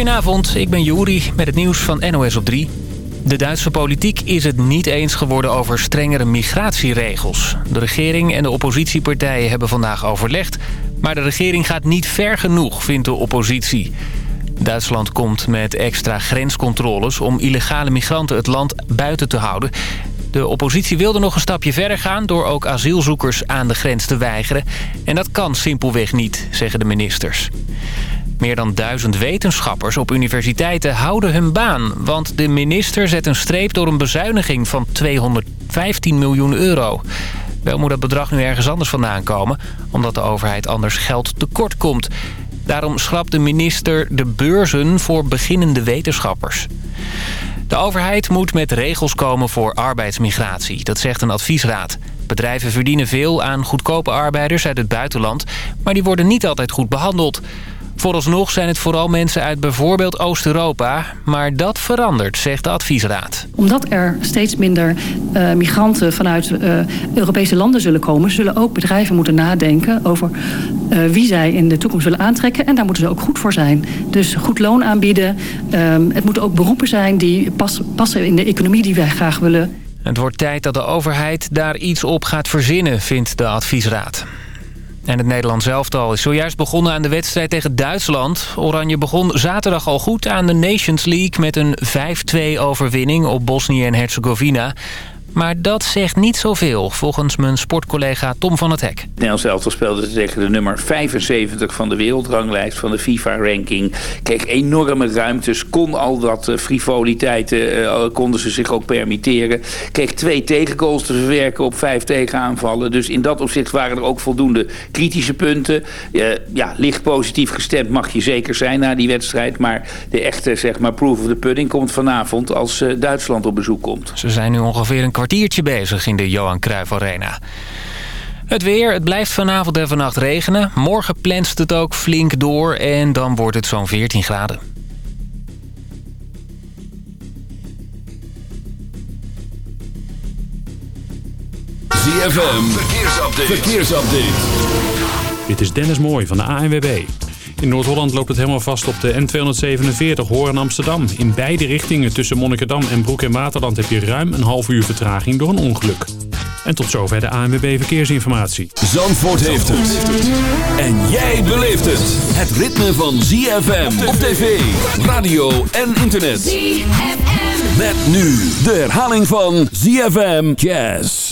Goedenavond, ik ben Juri met het nieuws van NOS op 3. De Duitse politiek is het niet eens geworden over strengere migratieregels. De regering en de oppositiepartijen hebben vandaag overlegd... maar de regering gaat niet ver genoeg, vindt de oppositie. Duitsland komt met extra grenscontroles om illegale migranten het land buiten te houden. De oppositie wilde nog een stapje verder gaan door ook asielzoekers aan de grens te weigeren. En dat kan simpelweg niet, zeggen de ministers. Meer dan duizend wetenschappers op universiteiten houden hun baan. Want de minister zet een streep door een bezuiniging van 215 miljoen euro. Wel moet dat bedrag nu ergens anders vandaan komen... omdat de overheid anders geld tekort komt. Daarom schrapt de minister de beurzen voor beginnende wetenschappers. De overheid moet met regels komen voor arbeidsmigratie. Dat zegt een adviesraad. Bedrijven verdienen veel aan goedkope arbeiders uit het buitenland... maar die worden niet altijd goed behandeld. Vooralsnog zijn het vooral mensen uit bijvoorbeeld Oost-Europa. Maar dat verandert, zegt de adviesraad. Omdat er steeds minder uh, migranten vanuit uh, Europese landen zullen komen... zullen ook bedrijven moeten nadenken over uh, wie zij in de toekomst willen aantrekken. En daar moeten ze ook goed voor zijn. Dus goed loon aanbieden. het moeten ook beroepen zijn die pas, passen in de economie die wij graag willen. Het wordt tijd dat de overheid daar iets op gaat verzinnen, vindt de adviesraad. En het Nederlands elftal is zojuist begonnen aan de wedstrijd tegen Duitsland. Oranje begon zaterdag al goed aan de Nations League... met een 5-2 overwinning op Bosnië en Herzegovina. Maar dat zegt niet zoveel, volgens mijn sportcollega Tom van het Hek. Nederlands elftal speelde tegen de nummer 75 van de wereldranglijst van de FIFA-ranking. Kreeg enorme ruimtes, kon al dat uh, frivoliteiten, uh, konden ze zich ook permitteren. Kreeg twee tegengoals te verwerken op vijf tegenaanvallen. Dus in dat opzicht waren er ook voldoende kritische punten. Uh, ja, licht positief gestemd mag je zeker zijn na die wedstrijd. Maar de echte zeg maar, proof of the pudding komt vanavond als Duitsland op bezoek komt. Ze zijn nu ongeveer een kwartiertje bezig in de Johan Cruijff Arena. Het weer, het blijft vanavond en vannacht regenen. Morgen plenst het ook flink door en dan wordt het zo'n 14 graden. ZFM, verkeersupdate. verkeersupdate. Dit is Dennis Mooij van de ANWB. In Noord-Holland loopt het helemaal vast op de N247 Hoorn Amsterdam. In beide richtingen tussen Monnikendam en Broek en Waterland heb je ruim een half uur vertraging door een ongeluk. En tot zover de ANWB Verkeersinformatie. Zandvoort heeft het. En jij beleeft het. Het ritme van ZFM op tv, radio en internet. ZFM. Met nu de herhaling van ZFM Jazz.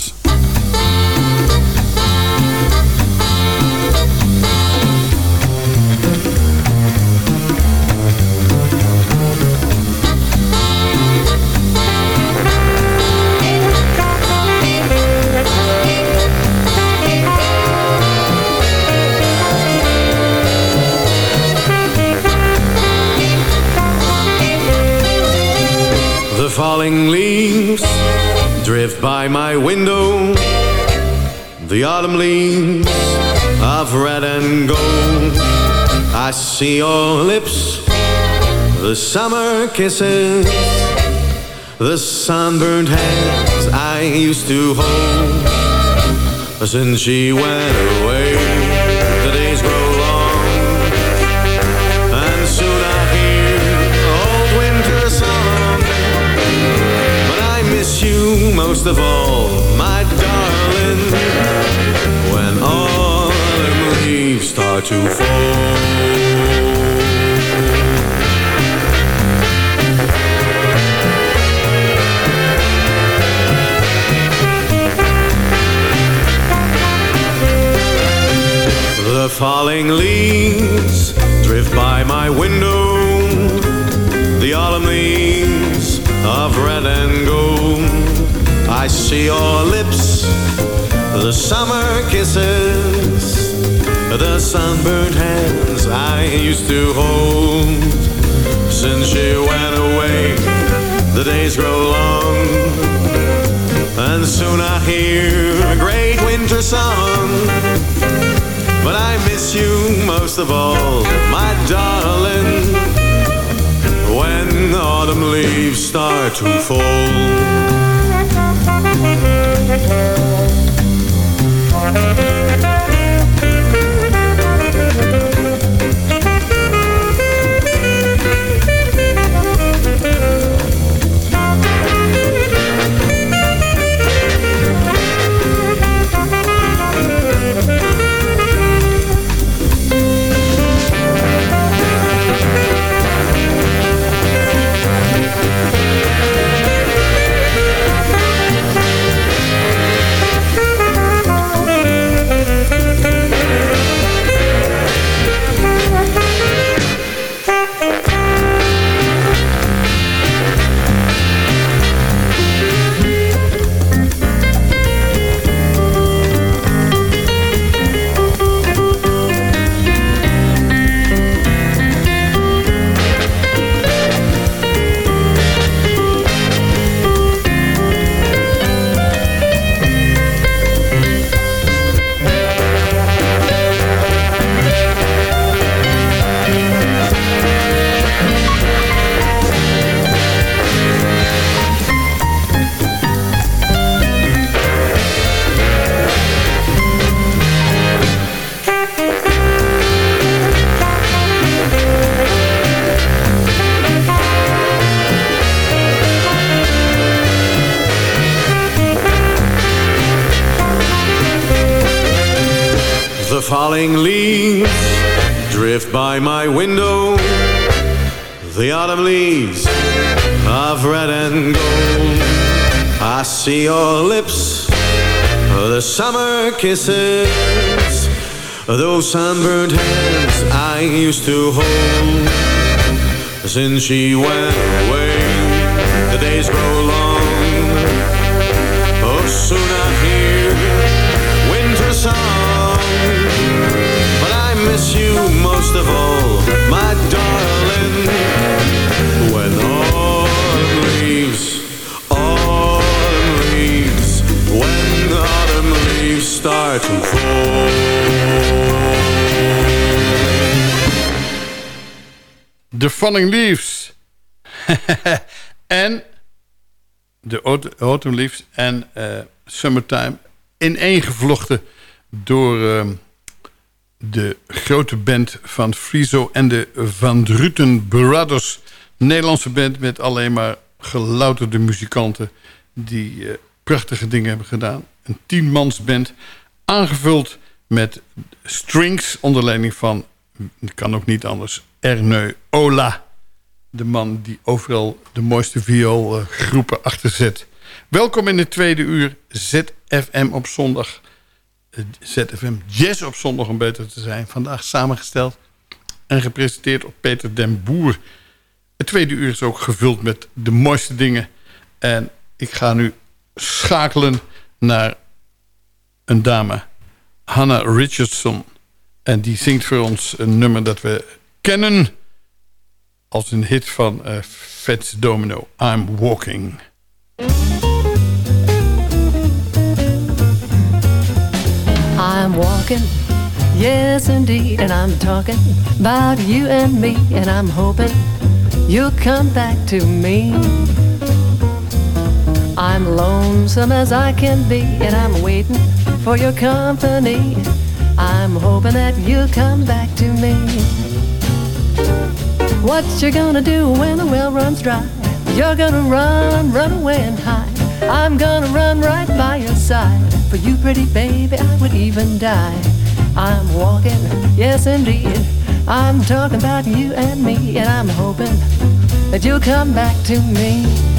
Falling leaves drift by my window. The autumn leaves of red and gold. I see your lips, the summer kisses, the sunburned hands I used to hold. Since she went away, of all, my darling, when autumn leaves start to fall. See your lips, the summer kisses, the sunburned hands I used to hold. Since she went away, the days grow long, and soon I hear a great winter song. But I miss you most of all, my darling, when autumn leaves start to fall. Falling kisses, those sunburned hands I used to hold. Since she went away, the days grow long. Oh, soon I hear winter song. But I miss you most of all, The Falling Leaves. en de Aut- Autumn Leaves en eh, Summertime ineengevlochten door ehm, de grote band van Friso en de Van Druten Brothers. Nederlandse band met alleen maar gelouterde muzikanten die eh, prachtige dingen hebben gedaan. Een tienmansband aangevuld met strings onder leiding van, kan ook niet anders, Erneu Ola. De man die overal de mooiste vioolgroepen achter zet. Welkom in het tweede uur ZFM op zondag. Eh, ZFM Jazz op zondag om beter te zijn. Vandaag samengesteld en gepresenteerd op Peter den Boer. Het tweede uur is ook gevuld met de mooiste dingen. En ik ga nu schakelen naar een dame. Hannah Richardson. En die zingt voor ons een nummer dat we kennen... als een hit van eh Fats Domino. I'm Walking. I'm walking, yes indeed, and I'm talking about you and me, and I'm hoping you'll come back to me. I'm lonesome as I can be, and I'm waiting for your company. I'm hoping that you'll come back to me. What you gonna do when the well runs dry? You're gonna run, run away and hide. I'm gonna run right by your side. For you, pretty baby, I would even die. I'm walking, yes indeed. I'm talking about you and me, and I'm hoping that you'll come back to me.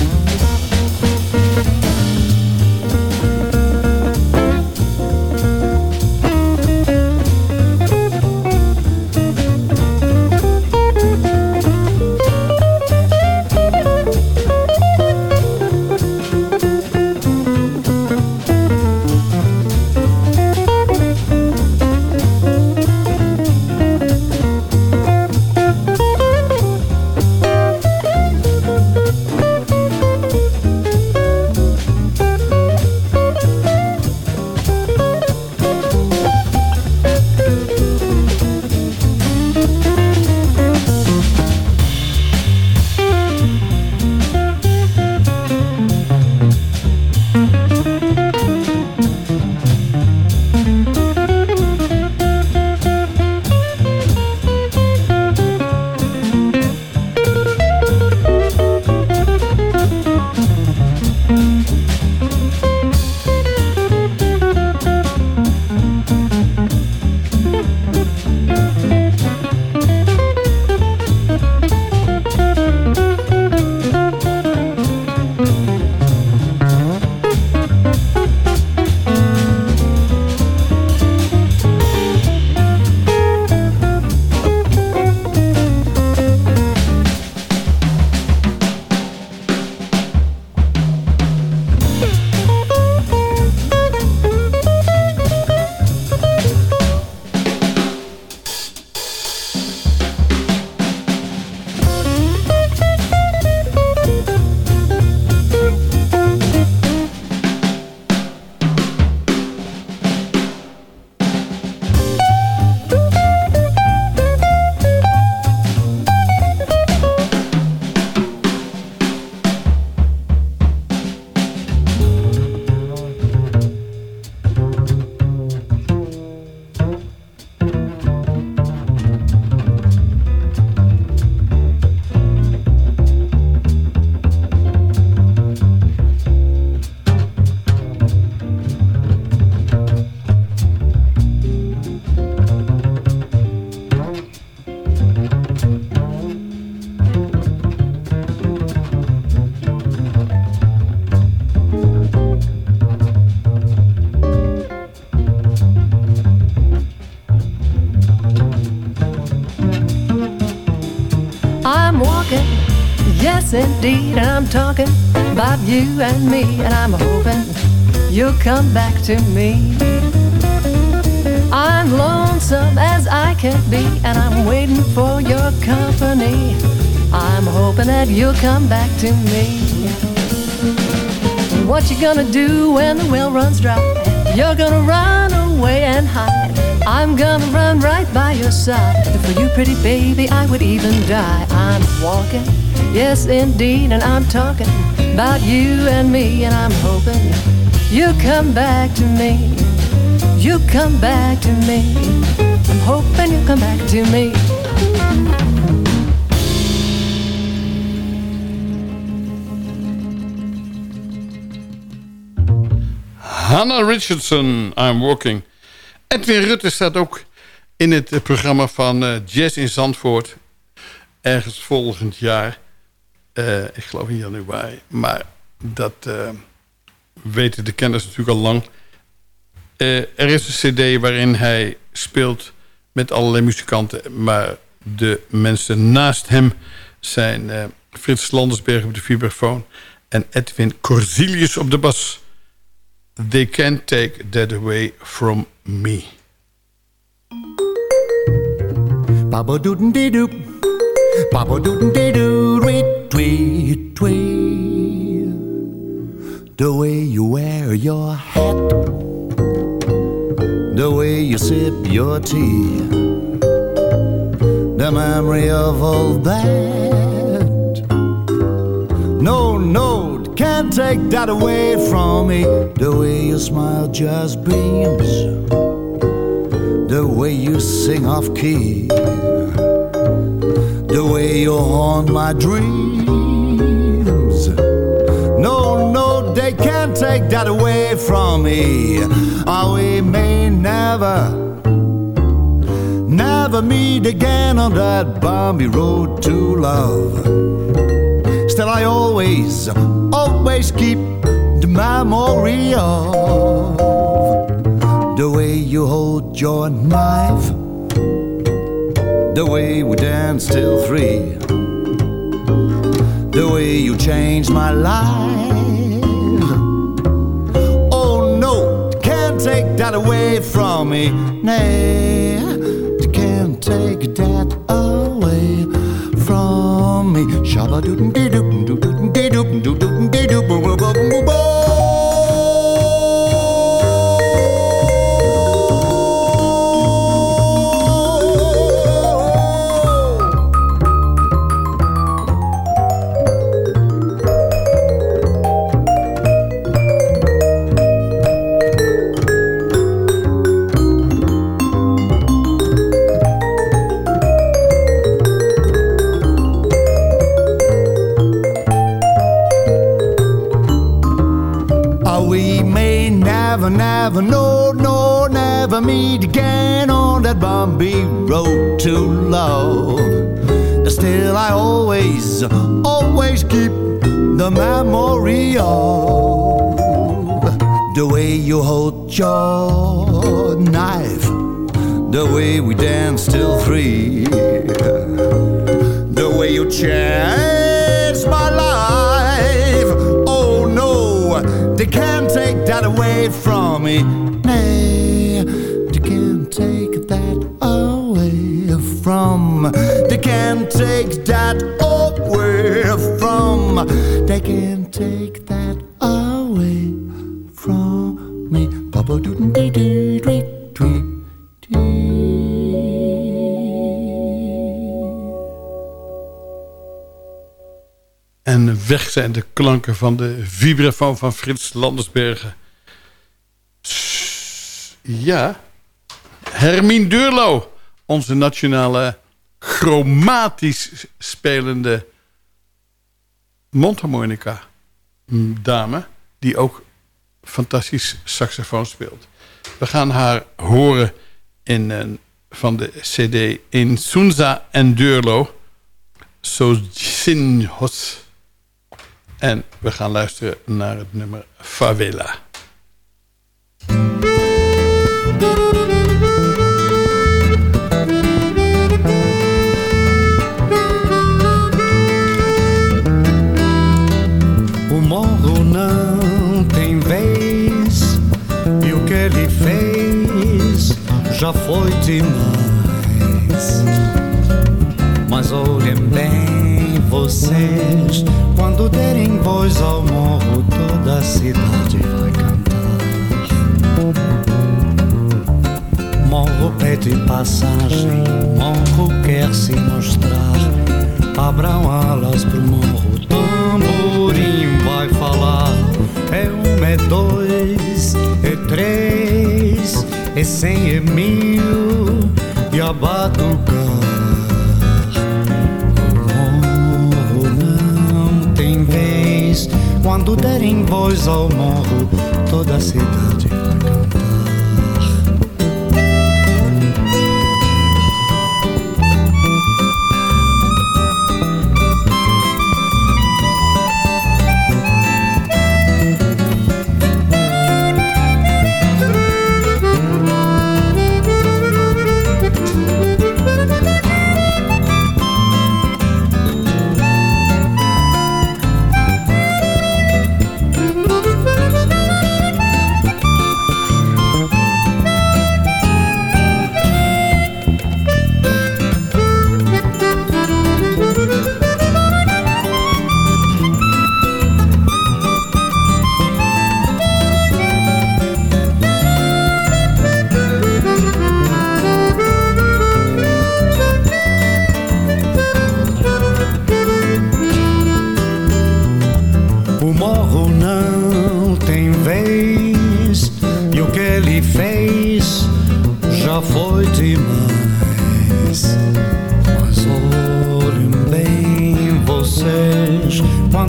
I'm talking about you and me, and I'm hoping you'll come back to me. I'm lonesome as I can be, and I'm waiting for your company. I'm hoping that you'll come back to me. What you gonna do when the well runs dry? You're gonna run away and hide. I'm gonna run right by your side. For you, pretty baby, I would even die. I'm walking, yes, indeed, and I'm talking about you and me, and I'm hoping you come back to me. You come back to me. I'm hoping you come back to me. Hannah Richardson, I'm Walking. Edwin Rutte staat ook in het eh, programma van uh, Jazz in Zandvoort. Ergens volgend jaar. Uh, ik geloof in januari. Maar dat uh, weten de kenners natuurlijk al lang. er is een cd waarin hij speelt met allerlei muzikanten. Maar de mensen naast hem zijn Frits Landersberg op de vibrafoon... en Edwin Corzilius op de bas... They can't take that away from me. Baba. Baba doodin dee doo. Tweet, tweet, tweet. The way you wear your hat. The way you sip your tea. The memory of all that. No, no, can't take that away from me. The way you smile just beams. The way you sing off key. The way you haunt my dreams. No, no, they can't take that away from me. Or we may never, never meet again on that bumpy road to love. Still, I always always keep the memory of the way you hold your knife, the way we danced till three, the way you changed my life. Oh no, can't take that away from me. Nay, can't take that away from me. Shabba doo doo doo doo doo doo doo doo. Never, never, no, no, never meet again on that bumpy road to love. Still, I always, always keep the memory of the way you hold your knife, the way we danced till three, the way you changed my life. They can't take that away from me. Nay, they can't take that away from. They can't take that away from. They can't take that away from me. Papa doo doo doo doo. Weg zijn de klanken van de vibrafoon van Frits Landersbergen. Ja, Hermine Deurlo, onze nationale chromatisch spelende mondharmonica dame, die ook fantastisch saxofoon speelt. We gaan haar horen in een, van de cd in Sunza en Deurlo, Sozinhos. En we gaan luisteren naar het nummer Favela. O morro não tem vez e o que ele fez já foi demais. Mas olhem bem vocês, quando derem voz ao morro, toda a cidade vai cantar. Morro pede passagem, morro quer se mostrar. Abram alas pro morro, tamborim vai falar. É um, é dois, é três, é cem, é mil e a batucar. Quando derem voz ao morro, toda a cidade vai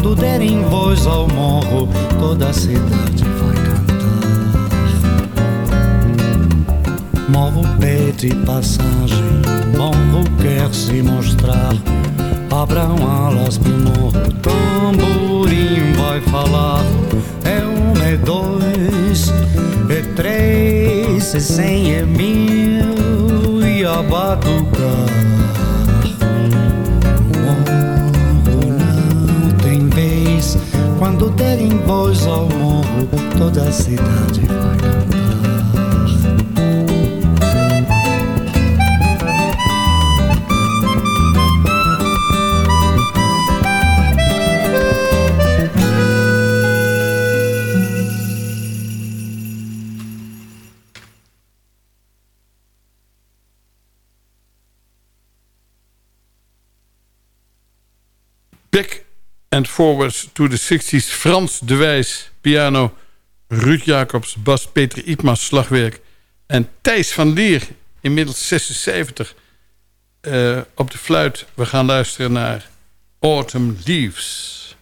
Quando derem voz ao morro Toda a cidade vai cantar Morro pede passagem Morro quer se mostrar Abram alas pro morro, tamborim vai falar. É um, é dois, é três, é cem, é mil e a batucar. Quando derem voz ao morro, toda a cidade vai cantar. Forwards to the 60s. Frans de Wijs, piano. Ruud Jacobs, bas. Peter Iepmas, slagwerk. En Thijs van Lier, inmiddels 76, eh, op de fluit. We gaan luisteren naar Autumn Leaves.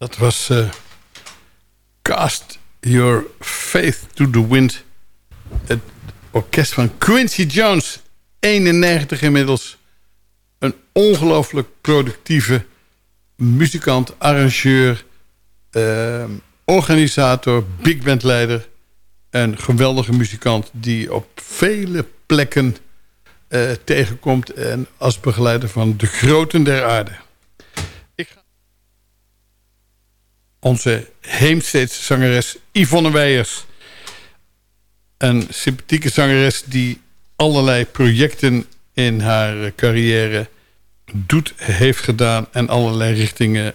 Dat was uh, Cast Your Faith to the Wind. Het orkest van Quincy Jones. 91 inmiddels. Een ongelooflijk productieve muzikant, arrangeur, uh, organisator, big bandleider. Een geweldige muzikant die op vele plekken uh, tegenkomt. En als begeleider van de groten der aarde. Ik ga... Onze Heemsteedse zangeres Yvonne Weijers. Een sympathieke zangeres die allerlei projecten in haar carrière doet, heeft gedaan... en allerlei richtingen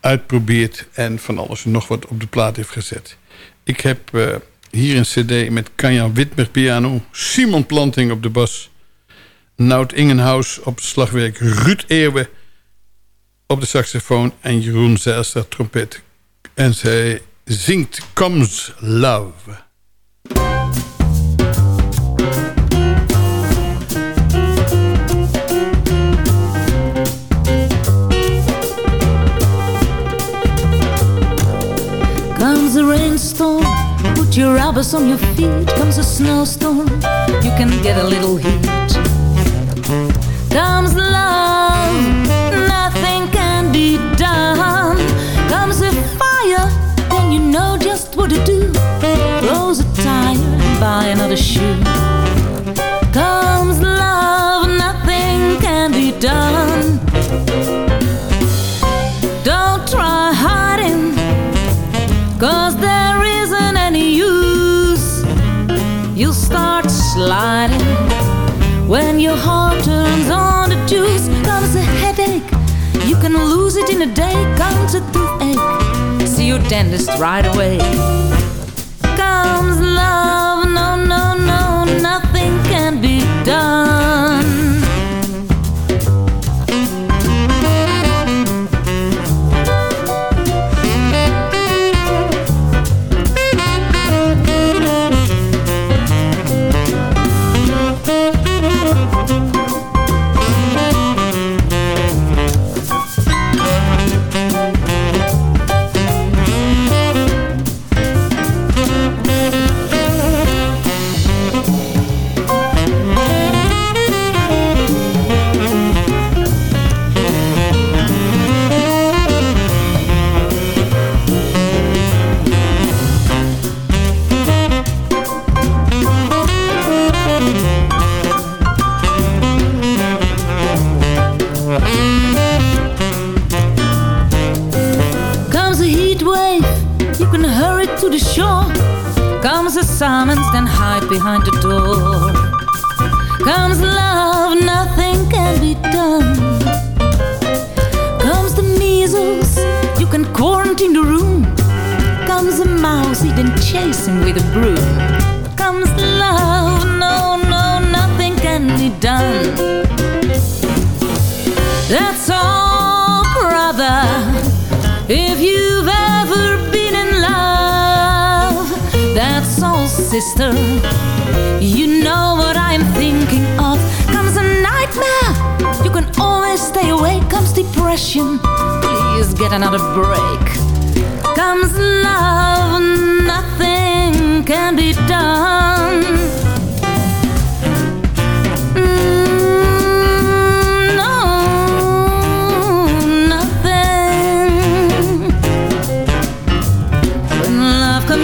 uitprobeert... en van alles en nog wat op de plaat heeft gezet. Ik heb uh, hier een cd met Kanja Witmer piano... Simon Planting op de bas... Nout Ingenhaus op slagwerk... Ruud Eerwe op de saxofoon... en Jeroen Zijlstra trompet. En zij zingt Comes Love... Comes a rainstorm, put your rubbers on your feet. Comes a snowstorm, you can get a little heat. Comes love, Comes fire, then you know just what to do. A tire and buy another shoe. Comes love, nothing can be done. Don't try hiding, cause there isn't any use. You'll start sliding when your heart turns on the juice. Can lose it in a day. Comes a toothache, see your dentist right away. Comes love, no, no, no, nothing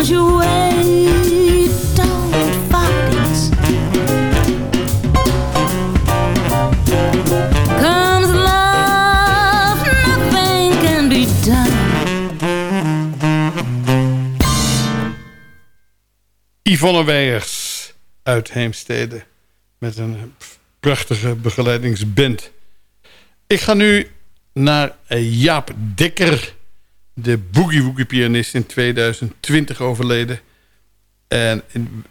comes your way, don't fight it. Comes love, nothing can be done. Yvonne Weijers uit Heemstede. Met een prachtige begeleidingsband. Ik ga nu naar Jaap Dekker. De boogie-woogie-pianist in 2020 overleden. En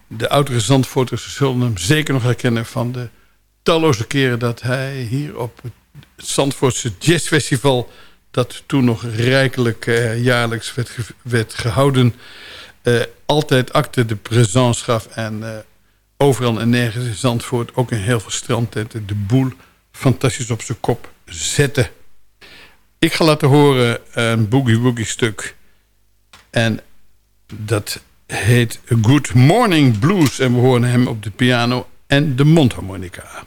de oudere Zandvoorters zullen hem zeker nog herkennen... van de talloze keren dat hij hier op het Zandvoortse Jazzfestival... dat toen nog rijkelijk eh, jaarlijks werd gehouden... eh, altijd acte de présence gaf... en eh, overal en nergens in Zandvoort, ook in heel veel strandtenten... de boel fantastisch op zijn kop zette. Ik ga laten horen een boogie woogie stuk. En dat heet Good Morning Blues. En we horen hem op de piano en de mondharmonica.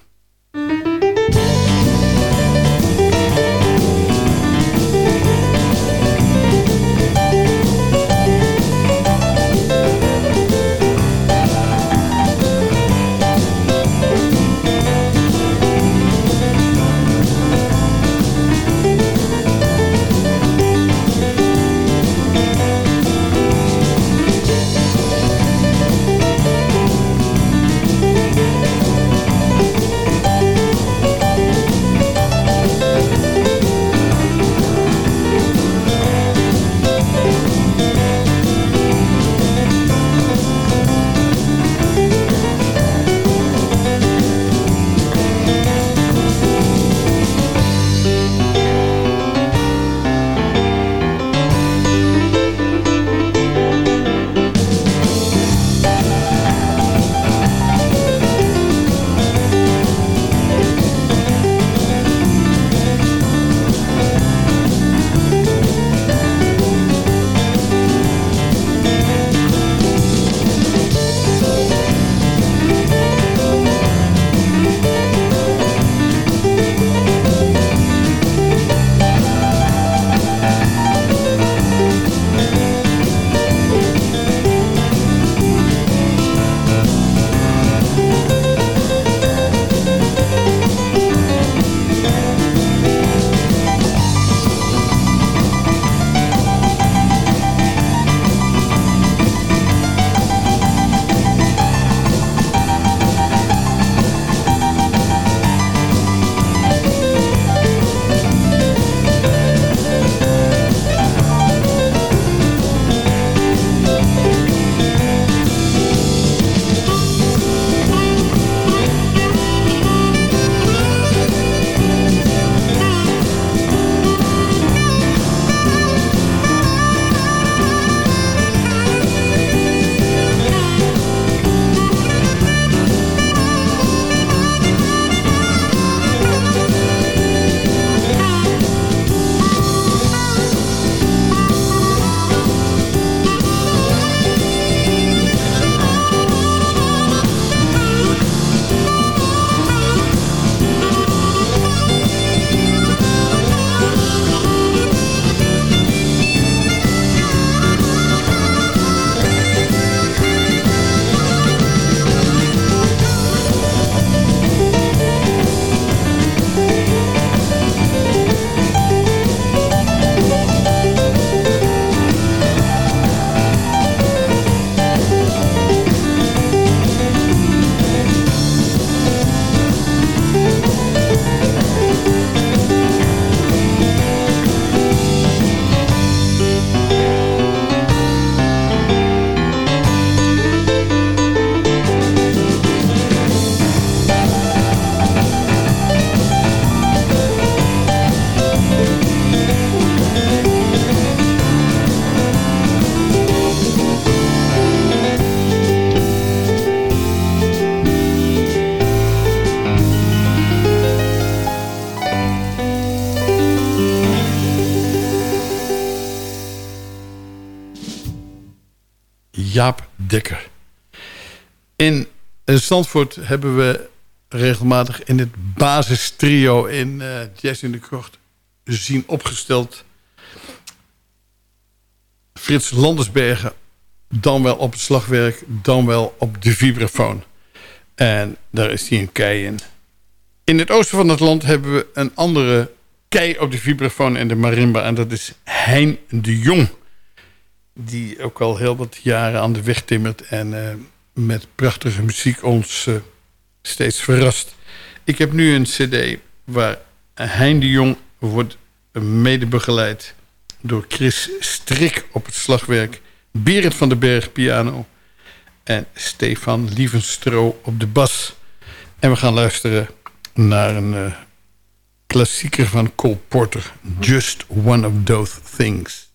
In Zandvoort hebben we regelmatig in het basistrio in uh, Jazz in de Krocht zien opgesteld. Frits Landersbergen, dan wel op het slagwerk, dan wel op de vibrafoon. En daar is hij een kei in. In het oosten van het land hebben we een andere kei op de vibrafoon en de marimba. En dat is Hein de Jong die ook al heel wat jaren aan de weg timmert... en uh, met prachtige muziek ons uh, steeds verrast. Ik heb nu een cd waar Hein de Jong wordt mede begeleid... door Chris Strik op het slagwerk... Berend van den Berg piano... en Stefan Lievenstro op de bas. En we gaan luisteren naar een uh, klassieker van Cole Porter... Just One of Those Things...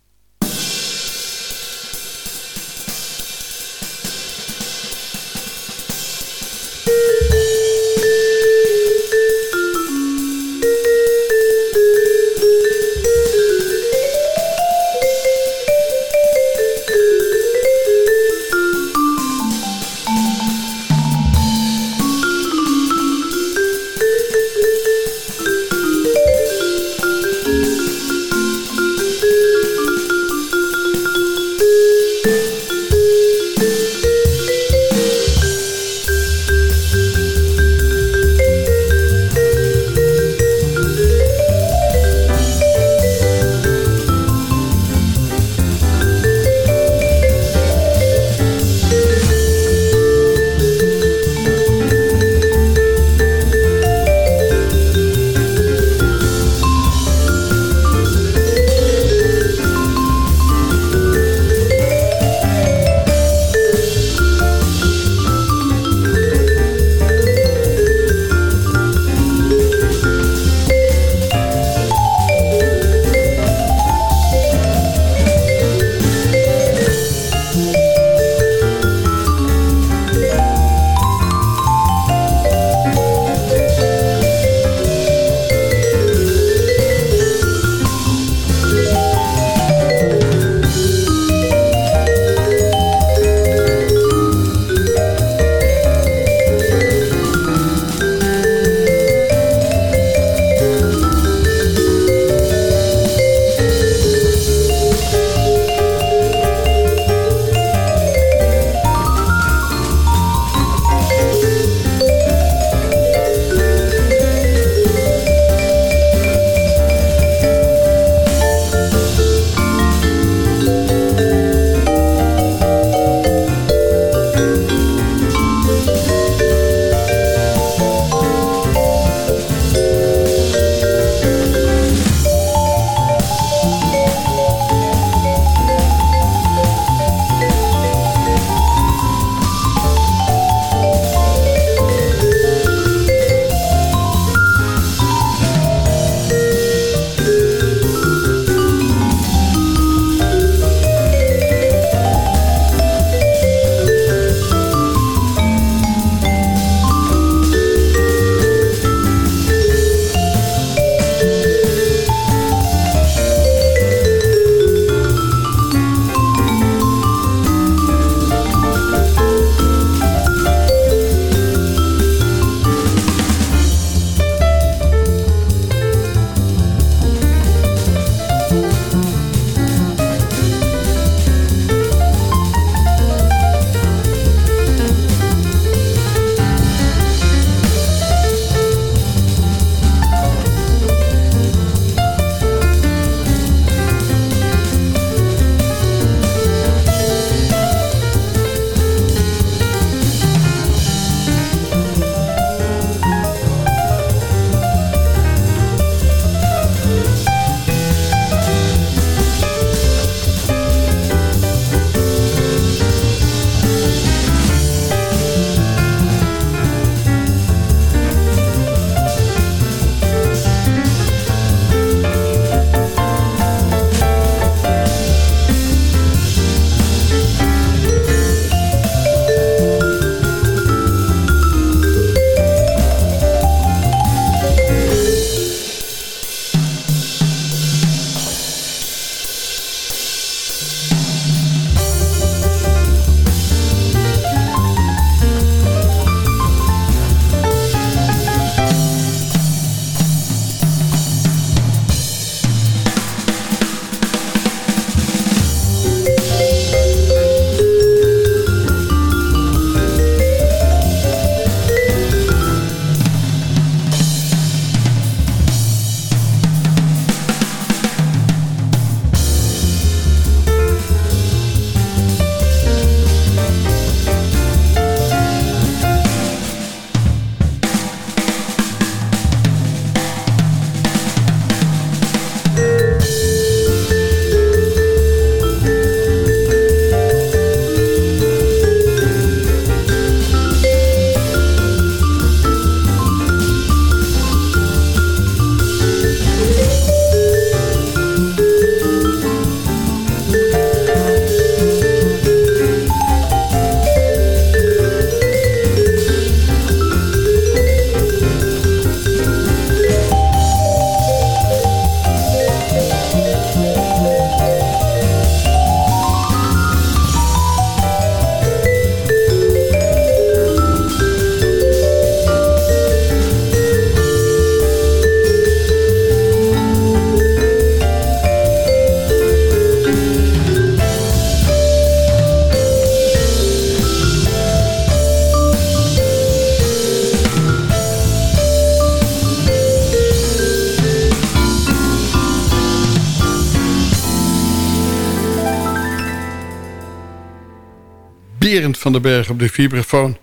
Van den Berg op de vibrafoon.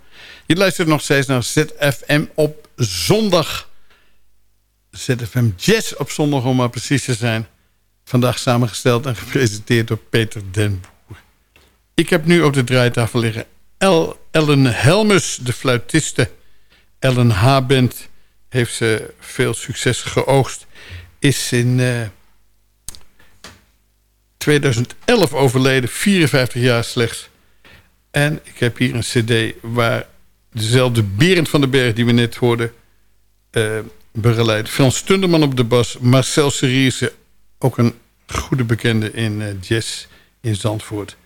Je luistert nog steeds naar ZFM op zondag. ZFM Jazz op zondag om maar precies te zijn. Vandaag samengesteld en gepresenteerd door Peter den Boer. Ik heb nu op de draaitafel liggen El Ellen Helmus, de fluitiste. Ellen H-band heeft ze veel succes geoogst. Is in... Uh, 2011 overleden, 54 jaar slechts. En ik heb hier een cd waar dezelfde Berend van den Berg die we net hoorden... Uh, begeleidt. Frans Stunderman op de bas, Marcel Seriese... ook een goede bekende in uh, jazz in Zandvoort.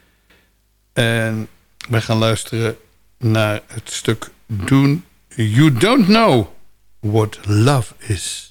En wij gaan luisteren naar het stuk Doen You Don't Know What Love Is.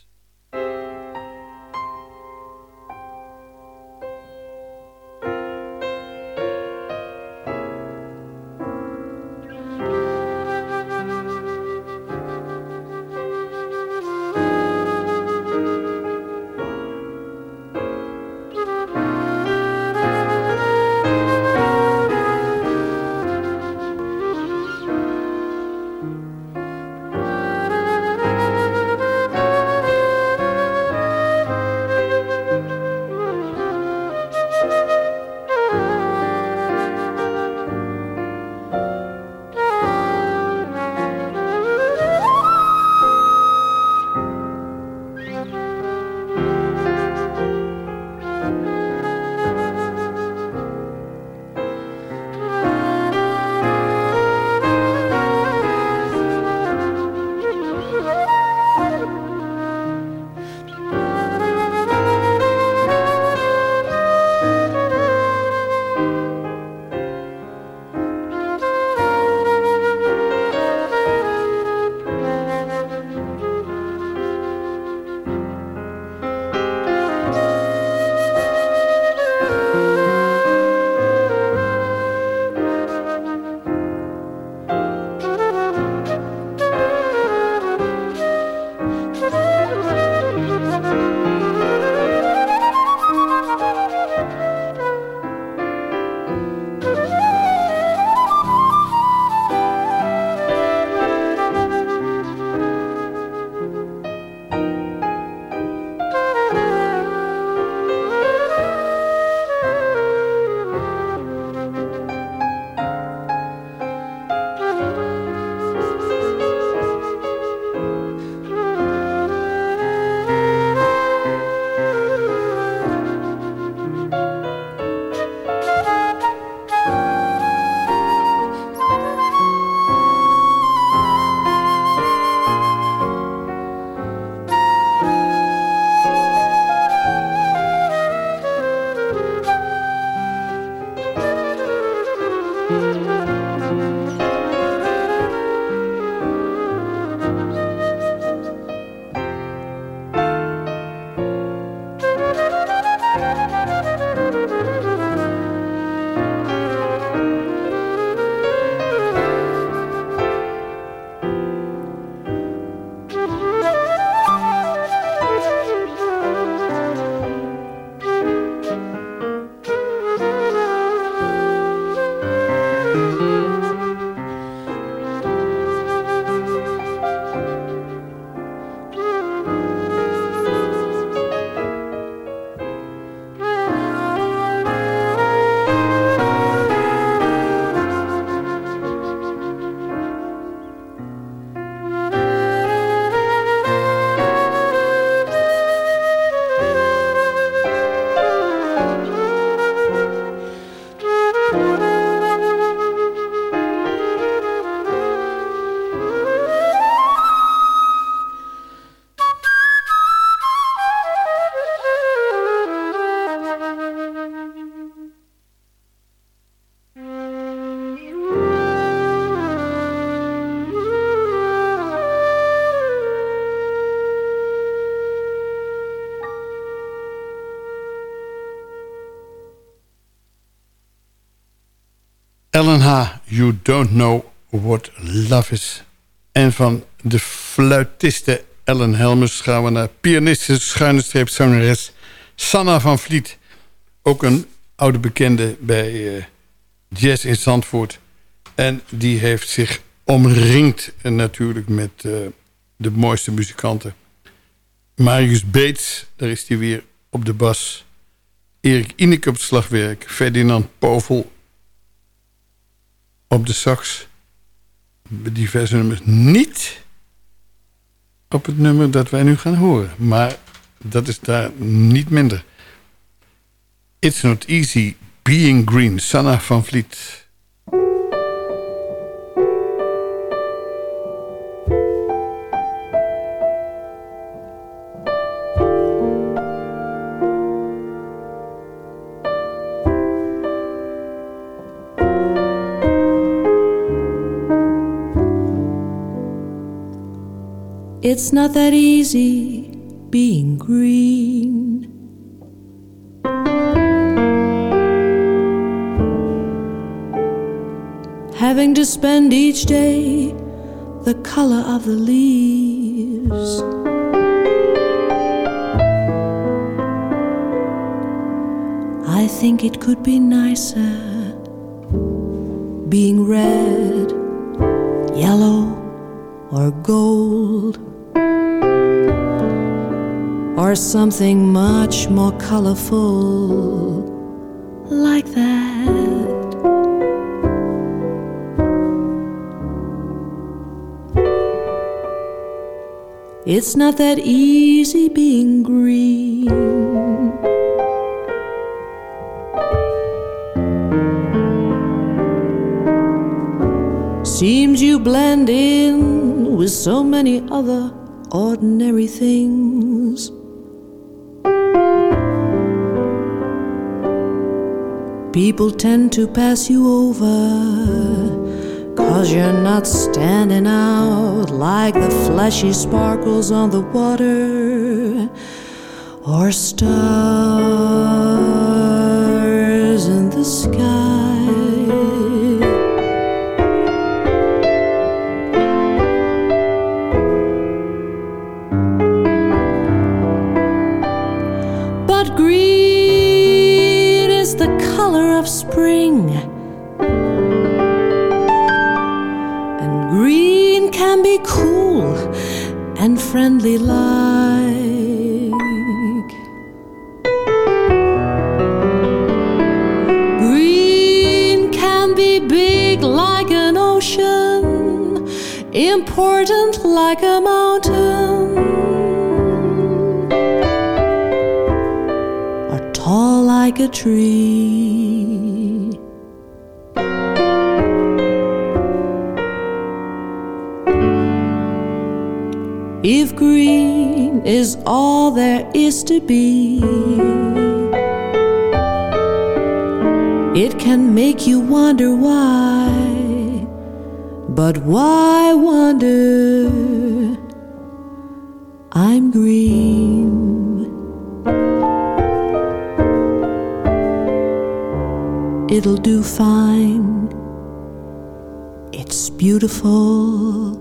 Don't Know What Love Is. En van de fluitiste Ellen Helmers gaan we naar pianiste, schuine streep zangeres Sanna van Vliet. Ook een oude bekende bij uh, Jazz in Zandvoort. En die heeft zich omringd en natuurlijk met eh, de mooiste muzikanten. Marius Beets, daar is hij weer op de bas. Erik Ineke op het slagwerk. Ferdinand Povel op de sax. Diverse nummers niet op het nummer dat wij nu gaan horen. Maar dat is daar niet minder. It's Not Easy Being Green, Sanna van Vliet. It's not that easy being green. Having to spend each day the color of the leaves. I think it could be nicer being red, yellow, or gold or something much more colorful like that. It's not that easy being green. Seems you blend in with so many other ordinary things. People tend to pass you over. Cause you're not standing out like the flashy sparkles on the water or stars like a tree. If green is all there is to be, it can make you wonder why. But why wonder? I'm green. Do fine. It's beautiful.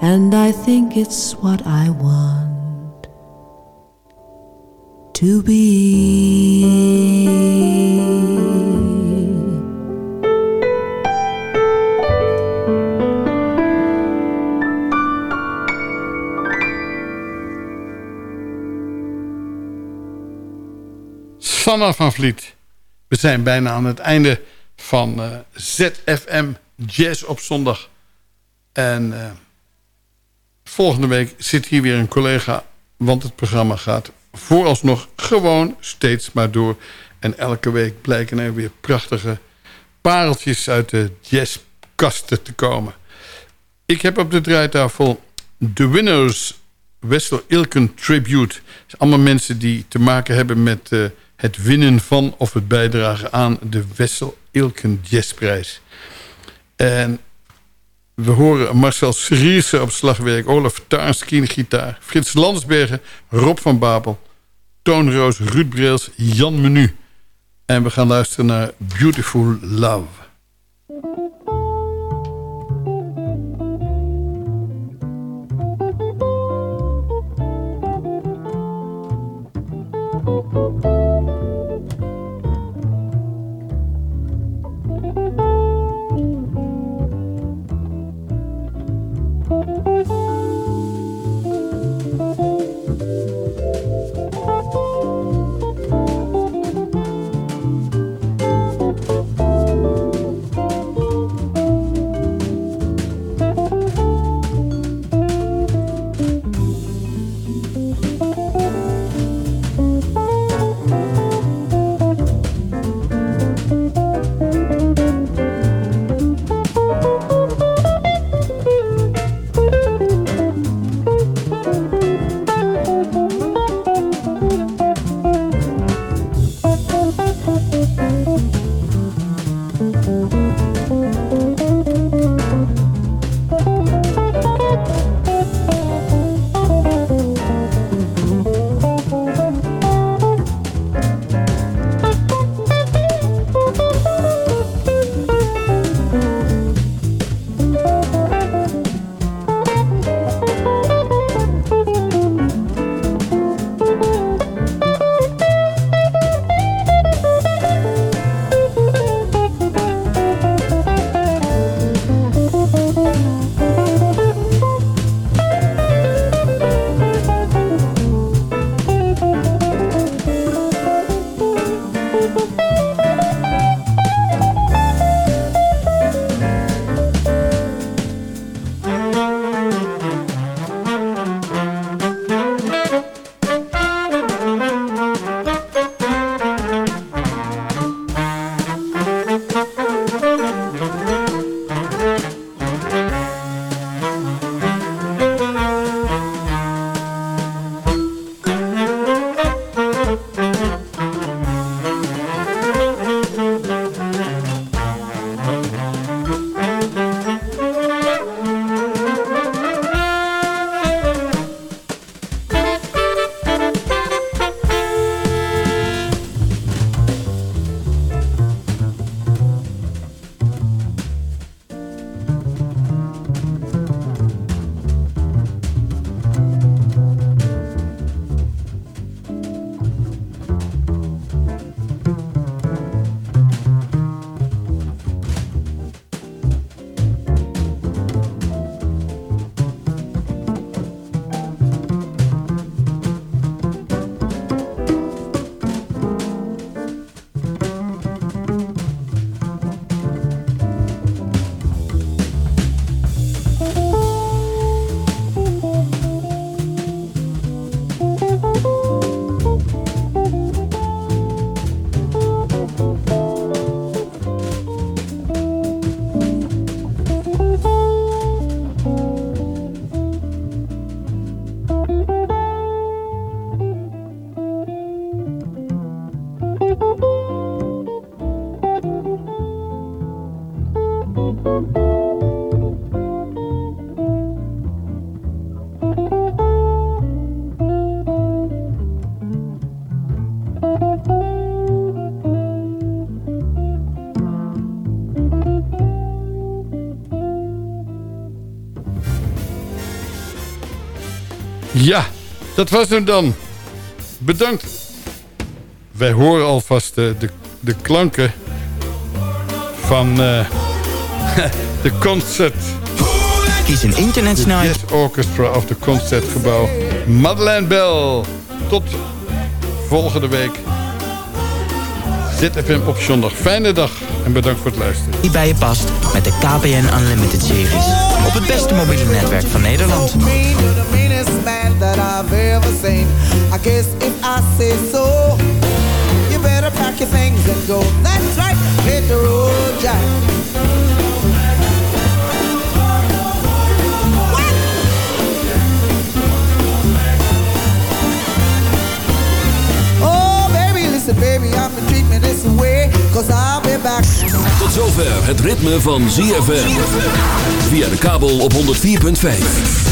And I think it's what I want to be. Van Vliet. We zijn bijna aan het einde van eh, ZFM Jazz op zondag. En eh, volgende week zit hier weer een collega... want het programma gaat vooralsnog gewoon steeds maar door. En elke week blijken er weer prachtige pareltjes uit de jazzkasten te komen. Ik heb op de draaitafel de Winners Wessel Ilken Tribute. Allemaal mensen die te maken hebben met uh, het winnen van... of het bijdragen aan de Wessel Ilken Jazzprijs. En we horen Marcel Schriersen op slagwerk... Olaf Taarnskien gitaar... Frits Landsbergen, Rob van Babel... Toon Roos, Ruud Breels, Jan Menu. En we gaan luisteren naar Beautiful Love. Dat was hem dan. Bedankt. Wij horen alvast de, de, de klanken van uh, de concert. Kies een internetsnelheid. Yes Orchestra of de Concertgebouw. Madeleine Bell. Tot volgende week. ZFM op zondag. Fijne dag en bedankt voor het luisteren. Die bij je past met de KPN Unlimited series. Op het beste mobiele netwerk van Nederland. That I've ever seen. I guess if I say so, you better pack your things and go. That's right, hit the road, Jack. Oh, baby, baby, I'm treat me this way, cause I'll be back. Tot zover het ritme van ZFM. Via de kabel op 104.5.